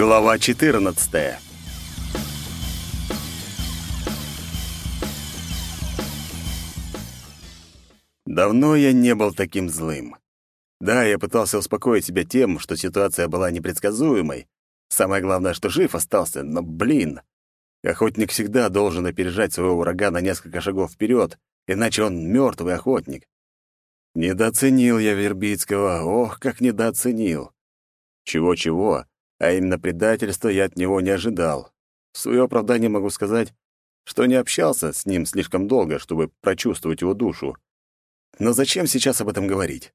Глава 14. Давно я не был таким злым. Да, я пытался успокоить себя тем, что ситуация была непредсказуемой. Самое главное, что жив остался, но, блин, охотник всегда должен опережать своего врага на несколько шагов вперед, иначе он мертвый охотник. Недооценил я Вербицкого, ох, как недооценил. Чего-чего, а именно предательства я от него не ожидал. В свое оправдание могу сказать, что не общался с ним слишком долго, чтобы прочувствовать его душу. Но зачем сейчас об этом говорить?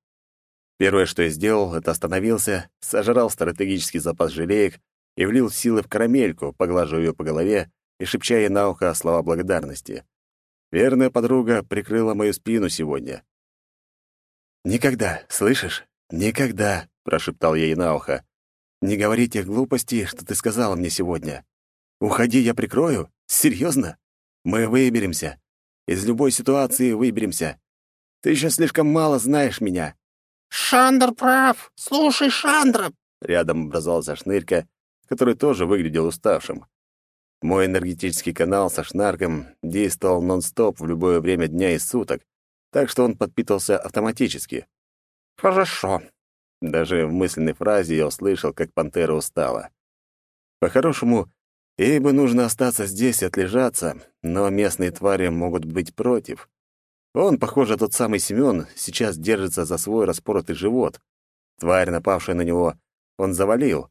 Первое, что я сделал, это остановился, сожрал стратегический запас желеек и влил силы в карамельку, поглаживая ее по голове и шепча ей на ухо слова благодарности. Верная подруга прикрыла мою спину сегодня. «Никогда, слышишь? Никогда!» — прошептал я ей на ухо. Не говори тех глупостей, что ты сказала мне сегодня. Уходи, я прикрою? Серьезно? Мы выберемся. Из любой ситуации выберемся. Ты еще слишком мало знаешь меня». «Шандр прав! Слушай, Шандра!» Рядом образовался шнырька, который тоже выглядел уставшим. Мой энергетический канал со шнарком действовал нон-стоп в любое время дня и суток, так что он подпитывался автоматически. «Хорошо. Даже в мысленной фразе я услышал, как пантера устала. По-хорошему, ей бы нужно остаться здесь и отлежаться, но местные твари могут быть против. Он, похоже, тот самый Семён, сейчас держится за свой распоротый живот. Тварь, напавшая на него, он завалил,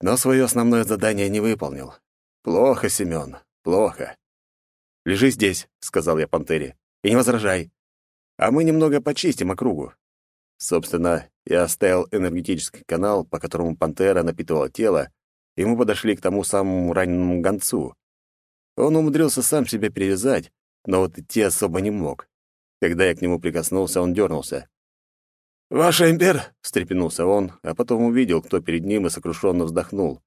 но свое основное задание не выполнил. Плохо, Семён, плохо. «Лежи здесь», — сказал я пантере, — «и не возражай. А мы немного почистим округу. Собственно, я оставил энергетический канал, по которому пантера напитывала тело, и мы подошли к тому самому раненому гонцу. Он умудрился сам себя перевязать, но вот идти особо не мог. Когда я к нему прикоснулся, он дернулся. «Ваше импер!» — встрепенулся он, а потом увидел, кто перед ним, и сокрушенно вздохнул.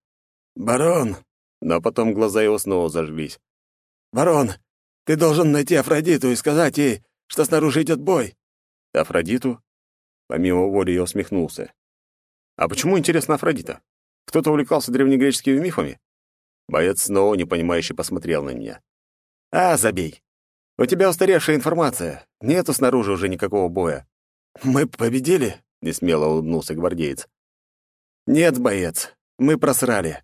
«Барон!» Но потом глаза его снова зажглись. «Барон, ты должен найти Афродиту и сказать ей, что снаружи идет бой». «Афродиту?» Помимо воли я усмехнулся. «А почему, интересно, Афродита? Кто-то увлекался древнегреческими мифами?» Боец снова непонимающе посмотрел на меня. «А, забей. У тебя устаревшая информация. Нету снаружи уже никакого боя». «Мы победили?» — несмело улыбнулся гвардеец. «Нет, боец, мы просрали.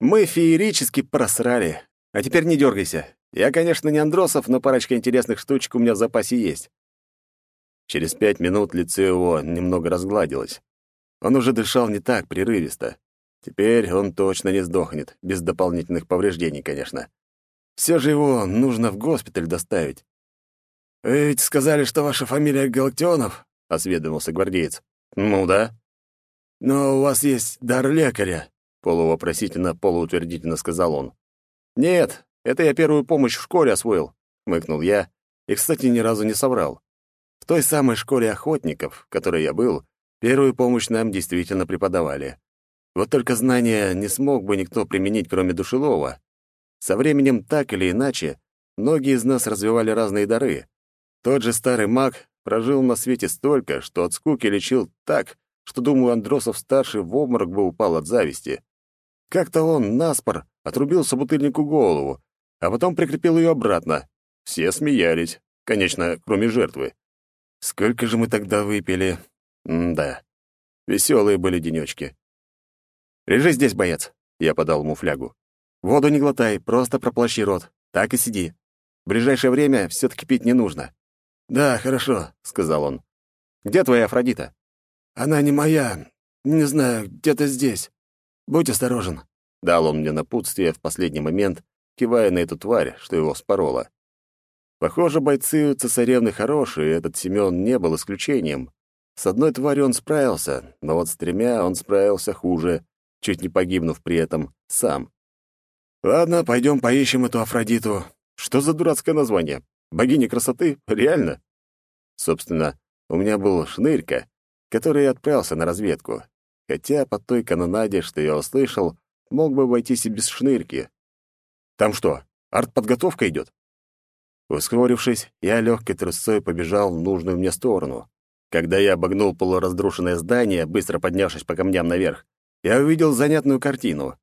Мы феерически просрали. А теперь не дергайся. Я, конечно, не Андросов, но парочка интересных штучек у меня в запасе есть. Через пять минут лицо его немного разгладилось. Он уже дышал не так прерывисто. Теперь он точно не сдохнет, без дополнительных повреждений, конечно. Все же его нужно в госпиталь доставить. «Вы ведь сказали, что ваша фамилия Галактионов?» — осведомился гвардеец. «Ну да». «Но у вас есть дар лекаря», — полувопросительно, полуутвердительно сказал он. «Нет, это я первую помощь в школе освоил», — хмыкнул я, и, кстати, ни разу не соврал. В той самой школе охотников, в которой я был, первую помощь нам действительно преподавали. Вот только знания не смог бы никто применить, кроме душелова. Со временем, так или иначе, многие из нас развивали разные дары. Тот же старый маг прожил на свете столько, что от скуки лечил так, что, думаю, Андросов-старший в обморок бы упал от зависти. Как-то он, наспор, отрубил собутыльнику голову, а потом прикрепил ее обратно. Все смеялись, конечно, кроме жертвы. Сколько же мы тогда выпили? М да. Веселые были денечки. «Лежи здесь, боец», — я подал ему флягу. «Воду не глотай, просто проплащи рот. Так и сиди. В ближайшее время все таки пить не нужно». «Да, хорошо», — сказал он. «Где твоя Афродита?» «Она не моя. Не знаю, где-то здесь. Будь осторожен», — дал он мне напутствие в последний момент, кивая на эту тварь, что его спорола. Похоже, бойцы у цесаревны хорошие, и этот Семён не был исключением. С одной тварью он справился, но вот с тремя он справился хуже, чуть не погибнув при этом сам. Ладно, пойдем поищем эту Афродиту. Что за дурацкое название? Богиня красоты? Реально? Собственно, у меня был шнырька, который отправился на разведку. Хотя по той канонаде, что я услышал, мог бы обойтись и без шнырки. Там что, артподготовка идет? Ускорившись, я легкой трусцой побежал в нужную мне сторону. Когда я обогнул полуразрушенное здание, быстро поднявшись по камням наверх, я увидел занятную картину.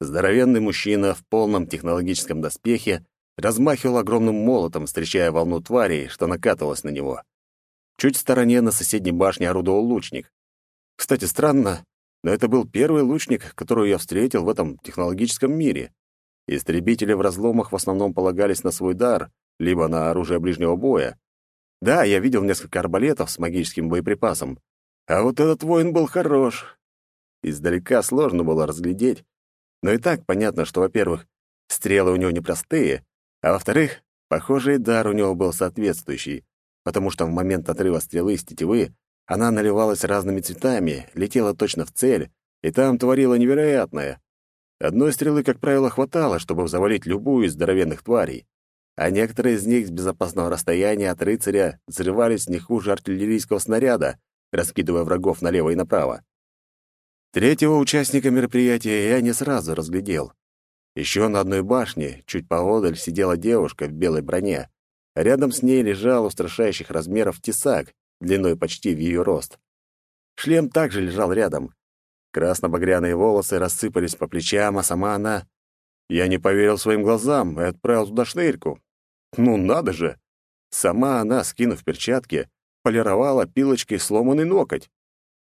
Здоровенный мужчина в полном технологическом доспехе размахивал огромным молотом, встречая волну тварей, что накатывалась на него. Чуть в стороне на соседней башне орудовал лучник. Кстати, странно, но это был первый лучник, которого я встретил в этом технологическом мире. Истребители в разломах в основном полагались на свой дар, либо на оружие ближнего боя. Да, я видел несколько арбалетов с магическим боеприпасом, а вот этот воин был хорош. Издалека сложно было разглядеть, но и так понятно, что, во-первых, стрелы у него непростые, а во-вторых, похожий дар у него был соответствующий, потому что в момент отрыва стрелы с тетивы она наливалась разными цветами, летела точно в цель, и там творила невероятное. Одной стрелы, как правило, хватало, чтобы завалить любую из здоровенных тварей, а некоторые из них с безопасного расстояния от рыцаря взрывались не хуже артиллерийского снаряда, раскидывая врагов налево и направо. Третьего участника мероприятия я не сразу разглядел. Еще на одной башне, чуть поодаль, сидела девушка в белой броне. Рядом с ней лежал устрашающих размеров тесак, длиной почти в ее рост. Шлем также лежал рядом. Красно-багряные волосы рассыпались по плечам, а сама она... Я не поверил своим глазам и отправил туда шнырьку. Ну, надо же! Сама она, скинув перчатки, полировала пилочкой сломанный ноготь.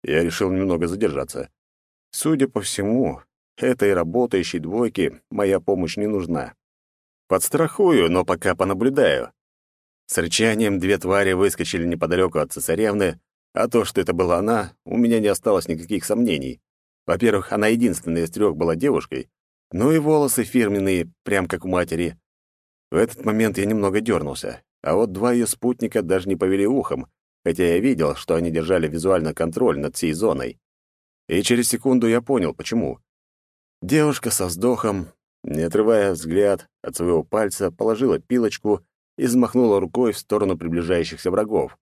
Я решил немного задержаться. Судя по всему, этой работающей двойке моя помощь не нужна. Подстрахую, но пока понаблюдаю. С рычанием две твари выскочили неподалеку от цесаревны, а то, что это была она, у меня не осталось никаких сомнений. Во-первых, она единственная из трех была девушкой, ну и волосы фирменные, прям как у матери. В этот момент я немного дернулся, а вот два ее спутника даже не повели ухом, хотя я видел, что они держали визуально контроль над всей зоной. И через секунду я понял, почему. Девушка со вздохом, не отрывая взгляд от своего пальца, положила пилочку и взмахнула рукой в сторону приближающихся врагов.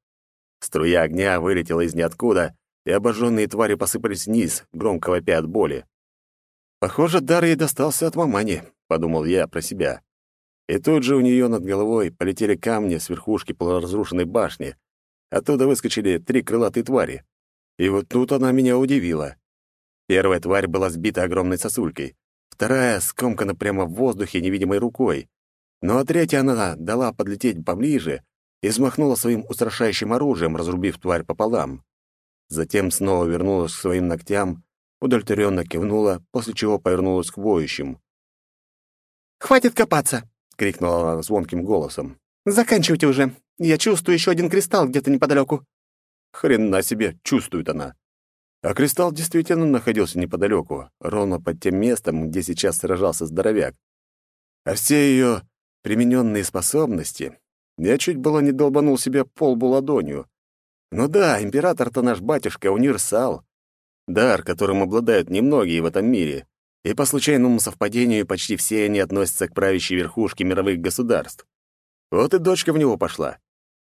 Струя огня вылетела из ниоткуда, и обожженные твари посыпались вниз, громко вопя от боли. «Похоже, дар ей достался от мамани», — подумал я про себя. И тут же у нее над головой полетели камни с верхушки полуразрушенной башни. Оттуда выскочили три крылатые твари. И вот тут она меня удивила. Первая тварь была сбита огромной сосулькой, вторая скомкана прямо в воздухе невидимой рукой, ну а третья она дала подлететь поближе и взмахнула своим устрашающим оружием, разрубив тварь пополам. Затем снова вернулась к своим ногтям, удовлетворенно кивнула, после чего повернулась к воющим. «Хватит копаться!» — крикнула она звонким голосом. «Заканчивайте уже. Я чувствую еще один кристалл где-то неподалеку». Хрен на себе, чувствует она. А кристалл действительно находился неподалеку, ровно под тем местом, где сейчас сражался здоровяк. А все ее примененные способности, я чуть было не долбанул себе полбу ладонью. Ну да, император-то наш батюшка, универсал. Дар, которым обладают немногие в этом мире. И по случайному совпадению почти все они относятся к правящей верхушке мировых государств. Вот и дочка в него пошла.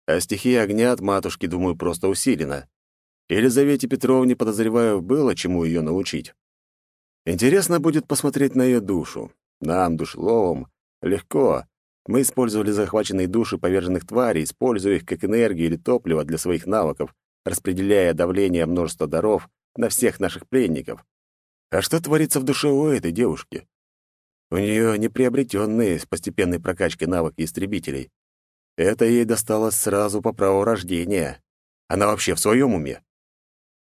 А стихия огня от матушки, думаю, просто усилена. Елизавете Петровне, подозреваю, было чему ее научить. Интересно будет посмотреть на ее душу. Нам, душеловым, легко, мы использовали захваченные души поверженных тварей, используя их как энергию или топливо для своих навыков, распределяя давление множества даров на всех наших пленников. А что творится в душе у этой девушки? У нее неприобретенные с постепенной прокачкой навыки истребителей. Это ей досталось сразу по праву рождения. Она вообще в своем уме?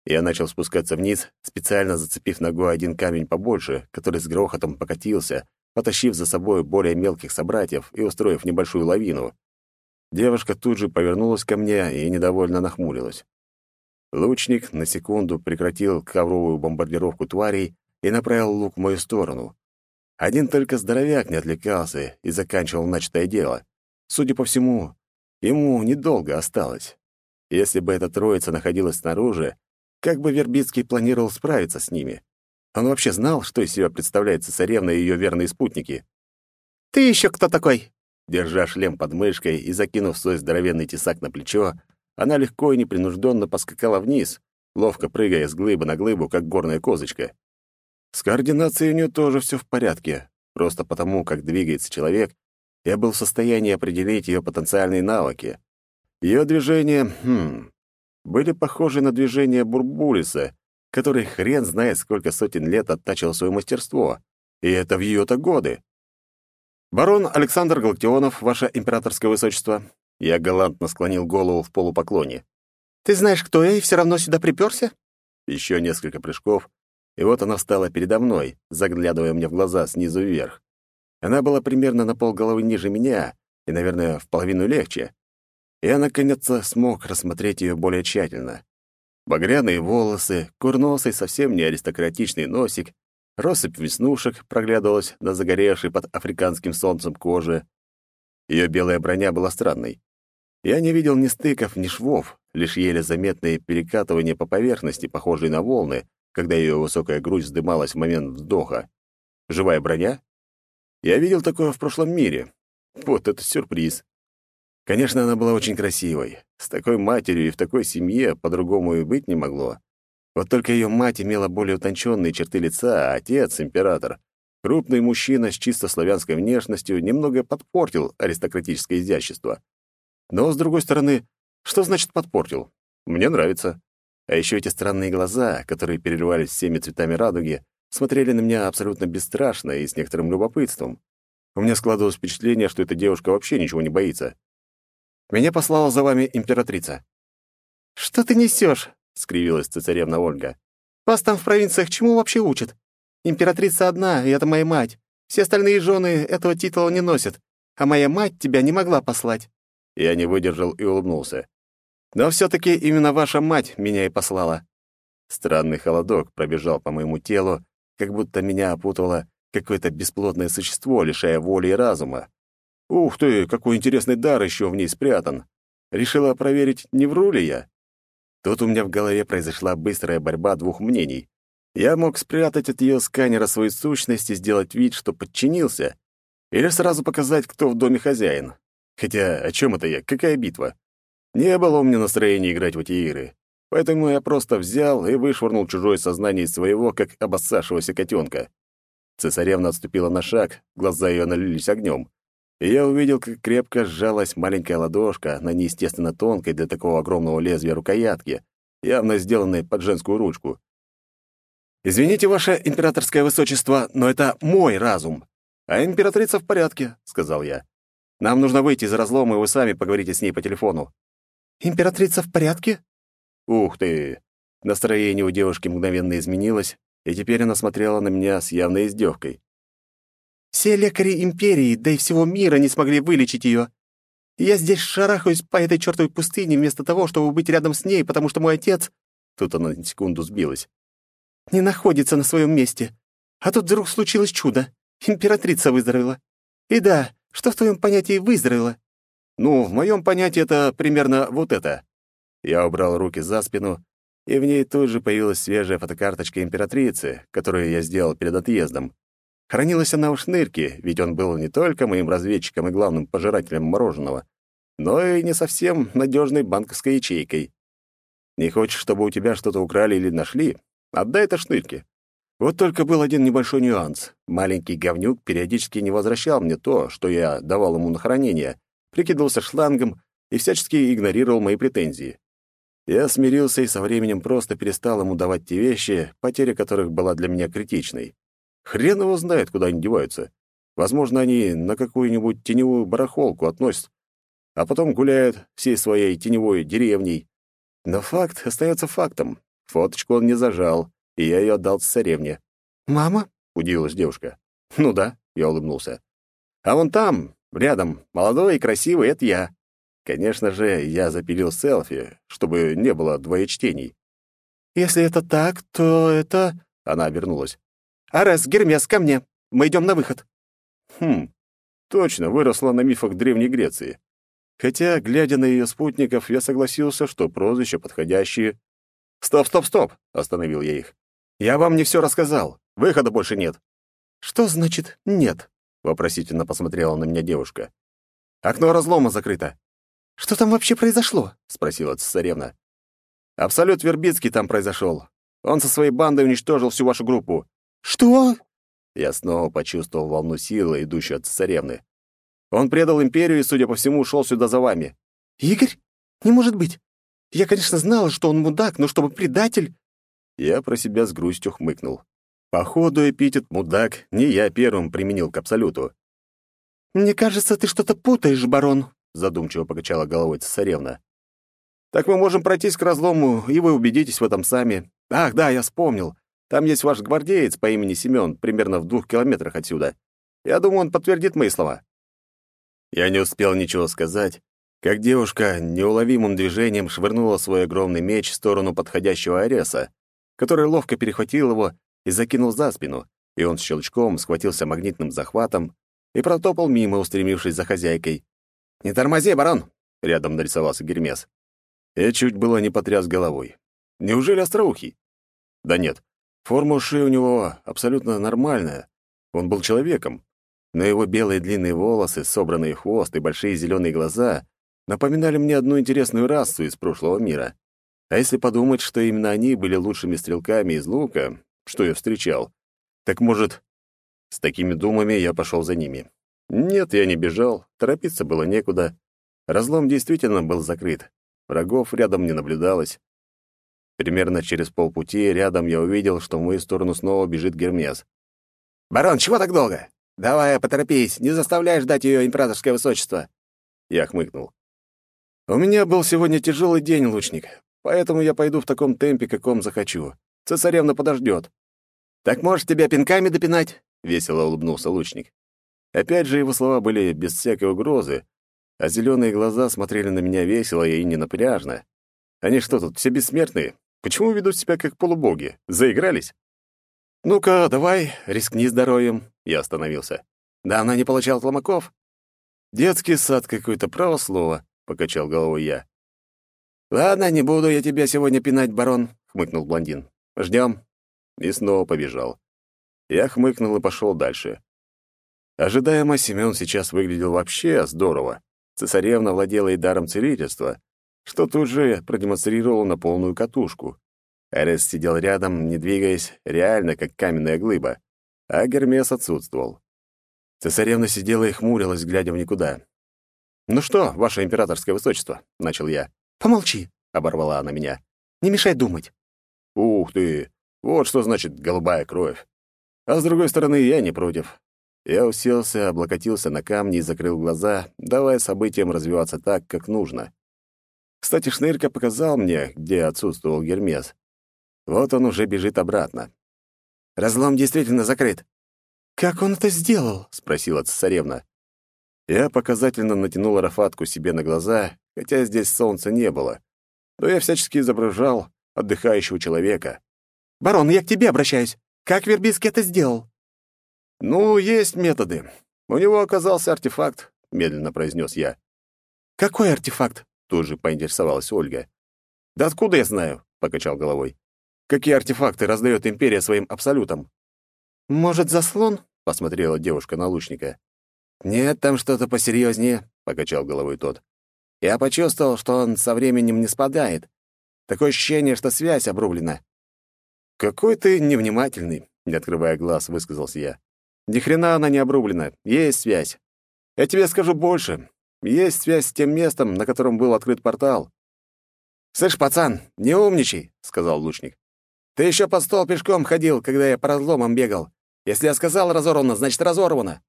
Я начал спускаться вниз, специально зацепив ногой один камень побольше, который с грохотом покатился, потащив за собой более мелких собратьев и устроив небольшую лавину. Девушка тут же повернулась ко мне и недовольно нахмурилась. Лучник на секунду прекратил ковровую бомбардировку тварей и направил лук в мою сторону. Один только здоровяк не отвлекался и заканчивал начатое дело. Судя по всему, ему недолго осталось. Если бы эта троица находилась снаружи, как бы Вербицкий планировал справиться с ними? Он вообще знал, что из себя представляет цесаревна и ее верные спутники? «Ты еще кто такой?» Держа шлем под мышкой и закинув свой здоровенный тесак на плечо, она легко и непринужденно поскакала вниз, ловко прыгая с глыбы на глыбу, как горная козочка. С координацией у нее тоже все в порядке. Просто потому, как двигается человек, я был в состоянии определить ее потенциальные навыки. Ее движения, хм, были похожи на движения Бурбулиса, который хрен знает сколько сотен лет оттачивал свое мастерство. И это в ее-то годы. «Барон Александр Галактионов, ваше императорское высочество». Я галантно склонил голову в полупоклоне. «Ты знаешь, кто я, и все равно сюда приперся?» Еще несколько прыжков, и вот она встала передо мной, заглядывая мне в глаза снизу вверх. Она была примерно на полголовы ниже меня и, наверное, в половину легче. Я, наконец, смог рассмотреть ее более тщательно. Багряные волосы, курносый, совсем не аристократичный носик, россыпь веснушек проглядывалась на загоревшей под африканским солнцем коже. Ее белая броня была странной. Я не видел ни стыков, ни швов, лишь еле заметные перекатывания по поверхности, похожие на волны, когда ее высокая грудь вздымалась в момент вздоха. Живая броня? Я видел такое в прошлом мире. Вот это сюрприз. Конечно, она была очень красивой. С такой матерью и в такой семье по-другому и быть не могло. Вот только ее мать имела более утонченные черты лица, а отец, император, крупный мужчина с чисто славянской внешностью, немного подпортил аристократическое изящество. Но, с другой стороны, что значит подпортил? Мне нравится. А еще эти странные глаза, которые переливались всеми цветами радуги, смотрели на меня абсолютно бесстрашно и с некоторым любопытством. У меня складывалось впечатление, что эта девушка вообще ничего не боится. Меня послала за вами императрица». «Что ты несешь? скривилась цесаревна Ольга. «Вас там в провинциях чему вообще учат? Императрица одна, и это моя мать. Все остальные жены этого титула не носят, а моя мать тебя не могла послать». Я не выдержал и улыбнулся. «Но все-таки именно ваша мать меня и послала». Странный холодок пробежал по моему телу, как будто меня опутало какое-то бесплотное существо, лишая воли и разума. Ух ты, какой интересный дар еще в ней спрятан. Решила проверить, не вру ли я? Тут у меня в голове произошла быстрая борьба двух мнений. Я мог спрятать от ее сканера свою сущность и сделать вид, что подчинился, или сразу показать, кто в доме хозяин. Хотя о чем это я? Какая битва? Не было у меня настроения играть в эти игры. Поэтому я просто взял и вышвырнул чужое сознание из своего, как обоссавшегося котенка. Цесаревна отступила на шаг, глаза ее налились огнем и я увидел, как крепко сжалась маленькая ладошка на неестественно тонкой для такого огромного лезвия рукоятке, явно сделанной под женскую ручку. «Извините, ваше императорское высочество, но это мой разум, а императрица в порядке», — сказал я. «Нам нужно выйти из разлома, и вы сами поговорите с ней по телефону». «Императрица в порядке?» «Ух ты!» Настроение у девушки мгновенно изменилось, и теперь она смотрела на меня с явной издевкой. Все лекари империи, да и всего мира не смогли вылечить ее. Я здесь шарахаюсь по этой чертовой пустыне вместо того, чтобы быть рядом с ней, потому что мой отец...» Тут она на секунду сбилась. «Не находится на своем месте. А тут вдруг случилось чудо. Императрица выздоровела. И да, что в твоем понятии выздоровела?» «Ну, в моем понятии это примерно вот это». Я убрал руки за спину, и в ней тут же появилась свежая фотокарточка императрицы, которую я сделал перед отъездом. Хранилась она у шнырки, ведь он был не только моим разведчиком и главным пожирателем мороженого, но и не совсем надежной банковской ячейкой. Не хочешь, чтобы у тебя что-то украли или нашли? Отдай это шнырке. Вот только был один небольшой нюанс. Маленький говнюк периодически не возвращал мне то, что я давал ему на хранение, прикидывался шлангом и всячески игнорировал мои претензии. Я смирился и со временем просто перестал ему давать те вещи, потеря которых была для меня критичной. Хрен его знает, куда они деваются. Возможно, они на какую-нибудь теневую барахолку относят, а потом гуляют всей своей теневой деревней. Но факт остается фактом. Фоточку он не зажал, и я ее отдал царевне. «Мама?» — удивилась девушка. «Ну да», — я улыбнулся. «А вон там, рядом, молодой и красивый — это я». Конечно же, я запилил селфи, чтобы не было двоечтений. «Если это так, то это...» — она обернулась. «Арес, Гермес, ко мне! Мы идем на выход!» Хм, точно, выросла на мифах Древней Греции. Хотя, глядя на ее спутников, я согласился, что прозвища подходящие. «Стоп, стоп, стоп!» — остановил я их. «Я вам не все рассказал. Выхода больше нет». «Что значит «нет»?» — вопросительно посмотрела на меня девушка. «Окно разлома закрыто». «Что там вообще произошло?» — спросила цесаревна. «Абсолют Вербицкий там произошел. Он со своей бандой уничтожил всю вашу группу. «Что?» Я снова почувствовал волну силы, идущую от царевны. Он предал империю и, судя по всему, ушел сюда за вами. «Игорь? Не может быть. Я, конечно, знала, что он мудак, но чтобы предатель...» Я про себя с грустью хмыкнул. Походу, эпитет «мудак» не я первым применил к Абсолюту. «Мне кажется, ты что-то путаешь, барон», — задумчиво покачала головой цесаревна. «Так мы можем пройтись к разлому, и вы убедитесь в этом сами. Ах, да, я вспомнил. Там есть ваш гвардеец по имени Семён, примерно в двух километрах отсюда. Я думаю, он подтвердит мои слова». Я не успел ничего сказать, как девушка неуловимым движением швырнула свой огромный меч в сторону подходящего Ареса, который ловко перехватил его и закинул за спину, и он щелчком схватился магнитным захватом и протопал мимо, устремившись за хозяйкой. «Не тормози, барон!» — рядом нарисовался Гермес. Я чуть было не потряс головой. Неужели остроухий? Да нет, форма ушей у него абсолютно нормальная. Он был человеком, но его белые длинные волосы, собранный хвост и большие зеленые глаза напоминали мне одну интересную расу из прошлого мира. А если подумать, что именно они были лучшими стрелками из лука, что я встречал, так может... С такими думами я пошел за ними. Нет, я не бежал, торопиться было некуда. Разлом действительно был закрыт. Врагов рядом не наблюдалось. Примерно через полпути рядом я увидел, что в мою сторону снова бежит Гермес. «Барон, чего так долго? Давай, поторопись, не заставляй ждать ее императорское высочество!» Я хмыкнул. «У меня был сегодня тяжелый день, лучник, поэтому я пойду в таком темпе, каком захочу. Цесаревна подождет». «Так можешь тебя пинками допинать?» — весело улыбнулся лучник. Опять же, его слова были без всякой угрозы, а зеленые глаза смотрели на меня весело и не напряжно. Они что тут, все бессмертные? Почему ведут себя как полубоги? Заигрались? «Ну-ка, давай, рискни здоровьем», — я остановился. «Да она не получала ломаков?» «Детский сад какой-то, право слово», — покачал головой я. «Ладно, не буду я тебя сегодня пинать, барон», — хмыкнул блондин. «Ждем». И снова побежал. Я хмыкнул и пошел дальше. Ожидаемо Семен сейчас выглядел вообще здорово. Цесаревна владела и даром целительства, что тут же продемонстрировал на полную катушку. Арес сидел рядом, не двигаясь, реально как каменная глыба, а Гермес отсутствовал. Цесаревна сидела и хмурилась, глядя в никуда. «Ну что, ваше императорское высочество?» — начал я. «Помолчи», — оборвала она меня. «Не мешай думать». «Ух ты! Вот что значит голубая кровь. А с другой стороны, я не против. Я уселся, облокотился на камни и закрыл глаза, давая событиям развиваться так, как нужно. Кстати, Шнырька показал мне, где отсутствовал Гермес. Вот он уже бежит обратно. «Разлом действительно закрыт». «Как он это сделал?» — спросила цесаревна. Я показательно натянул арафатку себе на глаза, хотя здесь солнца не было. Но я всячески изображал отдыхающего человека. «Барон, я к тебе обращаюсь. Как Вербицкий это сделал?» «Ну, есть методы. У него оказался артефакт», — медленно произнес я. «Какой артефакт?» — тут же поинтересовалась Ольга. «Да откуда я знаю?» — покачал головой. «Какие артефакты раздает Империя своим абсолютам?» «Может, заслон?» — посмотрела девушка на лучника. «Нет, там что-то посерьезнее», — покачал головой тот. «Я почувствовал, что он со временем не спадает. Такое ощущение, что связь обрублена». «Какой ты невнимательный», — не открывая глаз, высказался я. «Ни хрена она не обрублена. Есть связь. Я тебе скажу больше. Есть связь с тем местом, на котором был открыт портал». «Слышь, пацан, не умничай», — сказал лучник. «Ты еще под стол пешком ходил, когда я по разломам бегал. Если я сказал разорвано, значит разорвано».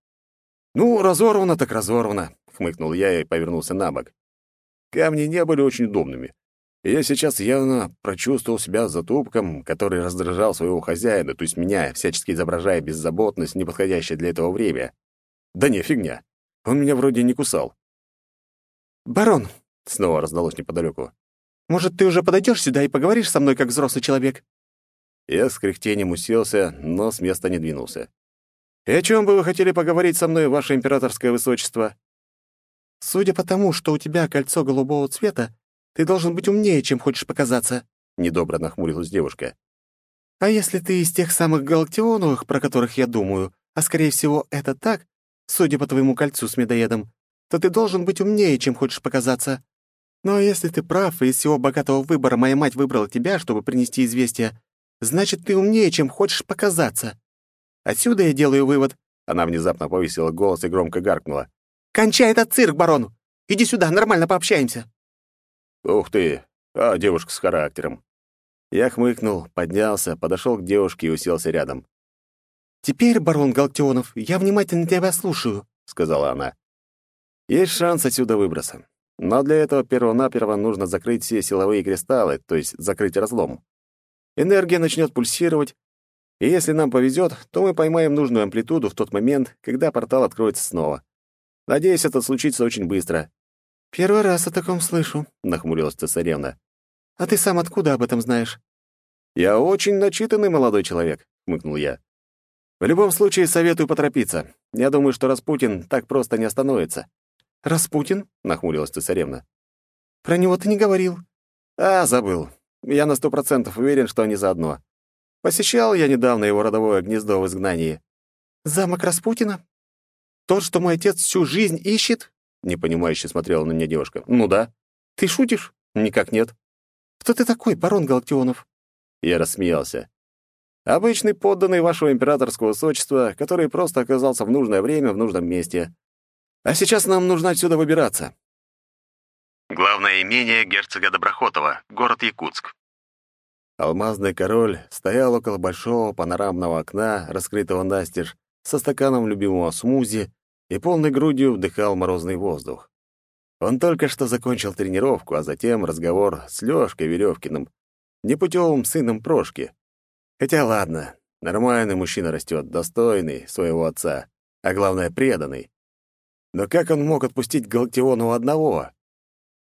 «Ну, разорвано так разорвано», — хмыкнул я и повернулся на бок. Камни не были очень удобными. И я сейчас явно прочувствовал себя затупком, который раздражал своего хозяина, то есть меня, всячески изображая беззаботность, неподходящее для этого время. Да не, фигня. Он меня вроде не кусал. «Барон!» — снова раздалось неподалеку. «Может, ты уже подойдешь сюда и поговоришь со мной, как взрослый человек?» Я с кряхтением уселся, но с места не двинулся. «И о чем бы вы хотели поговорить со мной, ваше императорское высочество?» «Судя по тому, что у тебя кольцо голубого цвета, ты должен быть умнее, чем хочешь показаться», — недобро нахмурилась девушка. «А если ты из тех самых галактионовых, про которых я думаю, а, скорее всего, это так, судя по твоему кольцу с медоедом, то ты должен быть умнее, чем хочешь показаться. Но если ты прав, и из всего богатого выбора моя мать выбрала тебя, чтобы принести известие, значит, ты умнее, чем хочешь показаться. Отсюда я делаю вывод. Она внезапно повысила голос и громко гаркнула. «Кончай этот цирк, барон! Иди сюда, нормально пообщаемся!» «Ух ты! А, девушка с характером!» Я хмыкнул, поднялся, подошел к девушке и уселся рядом. «Теперь, барон Галактионов, я внимательно тебя слушаю», — сказала она. «Есть шанс отсюда выбраться. Но для этого перво-наперво нужно закрыть все силовые кристаллы, то есть закрыть разлом. Энергия начнет пульсировать, и если нам повезет, то мы поймаем нужную амплитуду в тот момент, когда портал откроется снова. Надеюсь, это случится очень быстро. «Первый раз о таком слышу», — нахмурилась цесаревна. «А ты сам откуда об этом знаешь?» «Я очень начитанный молодой человек», — хмыкнул я. «В любом случае советую поторопиться. Я думаю, что Распутин так просто не остановится». «Распутин?» — нахмурилась цесаревна. «Про него ты не говорил». «А, забыл. Я на сто процентов уверен, что они заодно. Посещал я недавно его родовое гнездо в изгнании». «Замок Распутина? Тот, что мой отец всю жизнь ищет?» непонимающе смотрела на меня девушка. «Ну да». «Ты шутишь?» «Никак нет». «Кто ты такой, барон Галактионов?» Я рассмеялся. «Обычный подданный вашего императорского высочества, который просто оказался в нужное время в нужном месте. А сейчас нам нужно отсюда выбираться». Главное имение герцога Доброхотова, город Якутск. Алмазный король стоял около большого панорамного окна, раскрытого настежь, со стаканом любимого смузи и полной грудью вдыхал морозный воздух. Он только что закончил тренировку, а затем разговор с Лёшкой Верёвкиным, непутевым сыном Прошки. Хотя ладно, нормальный мужчина растет, достойный своего отца, а главное, преданный. Но как он мог отпустить Галактиону одного?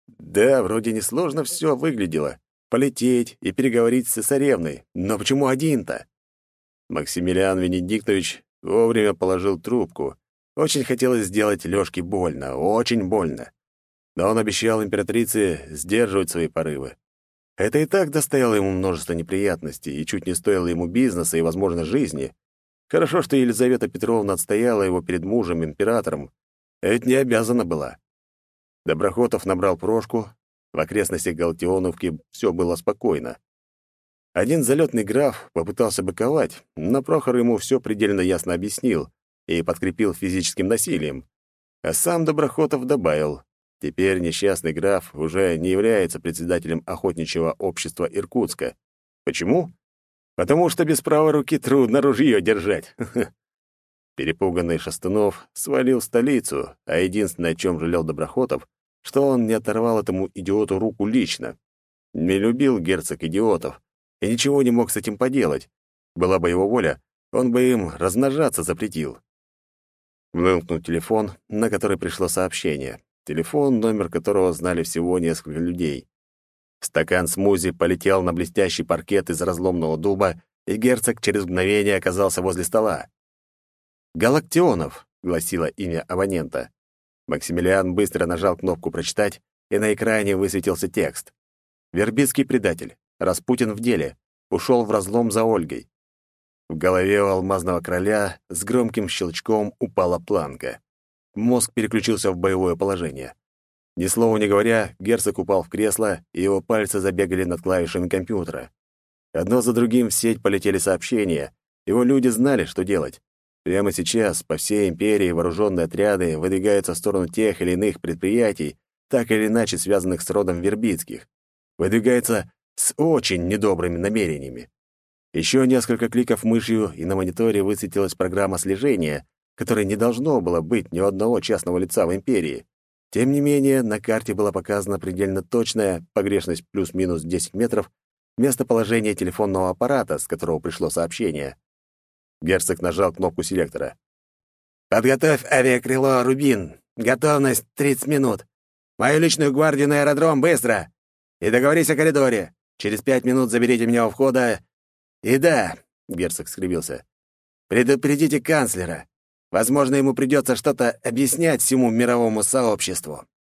Да, вроде несложно все выглядело. Полететь и переговорить с цесаревной. Но почему один-то? Максимилиан Венедиктович вовремя положил трубку очень хотелось сделать Лёшке больно, очень больно. Но он обещал императрице сдерживать свои порывы. Это и так доставило ему множество неприятностей и чуть не стоило ему бизнеса и, возможно, жизни. Хорошо, что Елизавета Петровна отстояла его перед мужем, императором, ведь не обязана была. Доброхотов набрал прошку, в окрестностях Галтионовки все было спокойно. Один залетный граф попытался быковать, но Прохор ему все предельно ясно объяснил, и подкрепил физическим насилием. А сам Доброхотов добавил, теперь несчастный граф уже не является председателем охотничьего общества Иркутска. Почему? Потому что без правой руки трудно ружье держать. Перепуганный Шастунов свалил столицу, а единственное, о чем жалел Доброхотов, что он не оторвал этому идиоту руку лично. Не любил герцог идиотов и ничего не мог с этим поделать. Была бы его воля, он бы им размножаться запретил. Вымкнул телефон, на который пришло сообщение. Телефон, номер которого знали всего несколько людей. Стакан смузи полетел на блестящий паркет из разломного дуба, и герцог через мгновение оказался возле стола. «Галактионов», — гласило имя абонента. Максимилиан быстро нажал кнопку «Прочитать», и на экране высветился текст. «Вербицкий предатель. Распутин в деле. Ушел в разлом за Ольгой. В голове у алмазного короля с громким щелчком упала планка. Мозг переключился в боевое положение. Ни слова не говоря, герцог упал в кресло, и его пальцы забегали над клавишами компьютера. Одно за другим в сеть полетели сообщения. Его люди знали, что делать. Прямо сейчас по всей империи вооруженные отряды выдвигаются в сторону тех или иных предприятий, так или иначе связанных с родом Вербицких. Выдвигаются с очень недобрыми намерениями. Еще несколько кликов мышью, и на мониторе высветилась программа слежения, которой не должно было быть ни одного частного лица в империи. Тем не менее, на карте была показана предельно точная погрешность плюс-минус 10 метров местоположение телефонного аппарата, с которого пришло сообщение. Герцог нажал кнопку селектора. «Подготовь авиакрыло «Рубин». Готовность 30 минут. Мою личную гвардию на аэродром, быстро! И договорись о коридоре. Через пять минут заберите меня у входа «И да», — герцог скривился, — «предупредите канцлера. Возможно, ему придется что-то объяснять всему мировому сообществу».